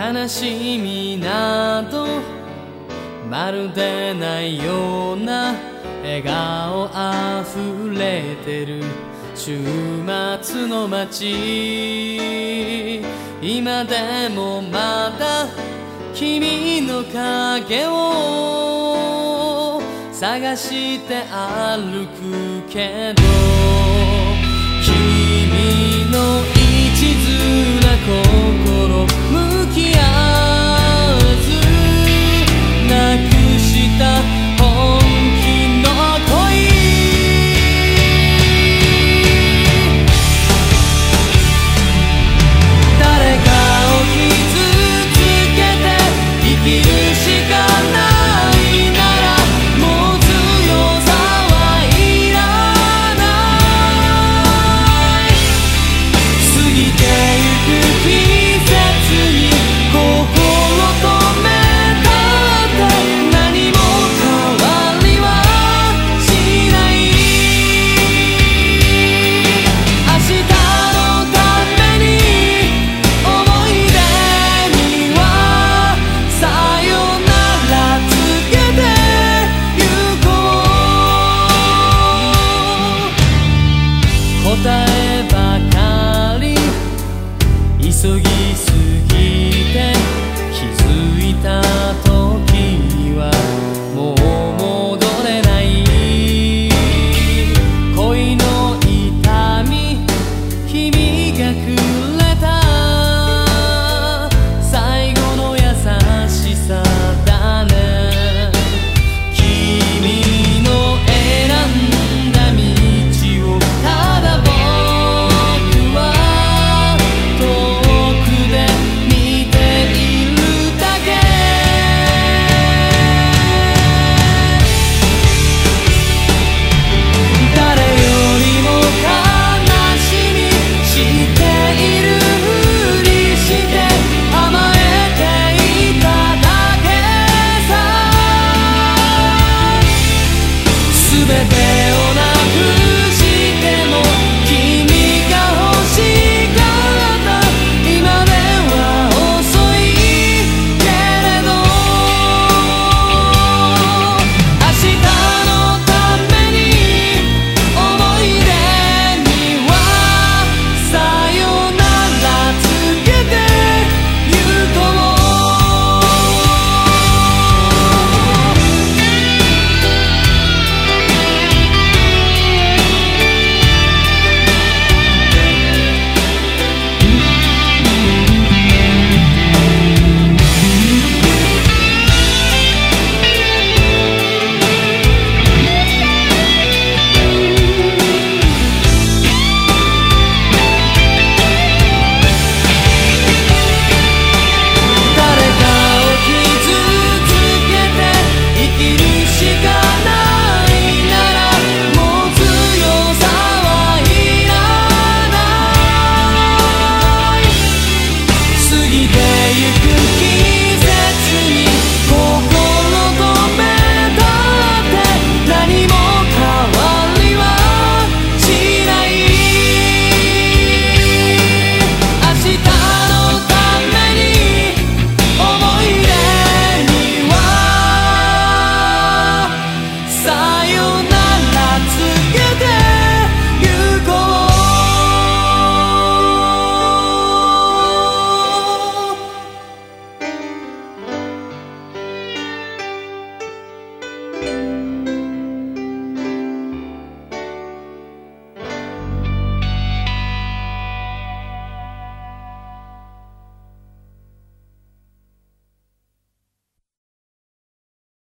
悲しみなどまるでないような笑顔あふれてる。週末の街今でもまだ君の影を探して歩くけど。し答えばかり。急ぎすぎて気づいた時